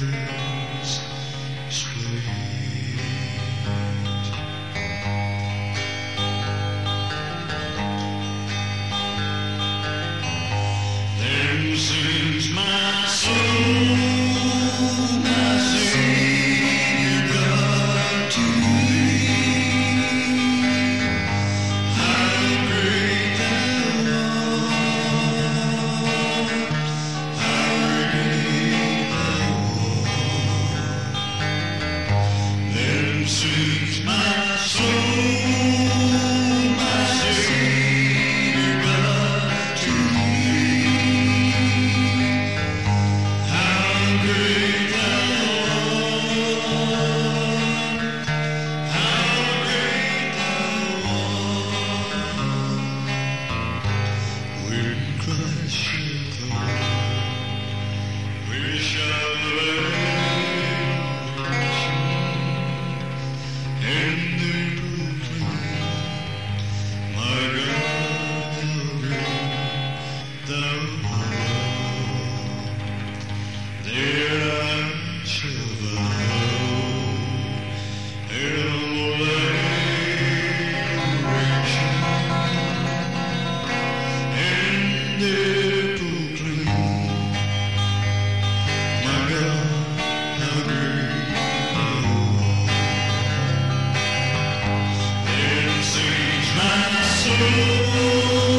Mm-hmm. Yeah. Música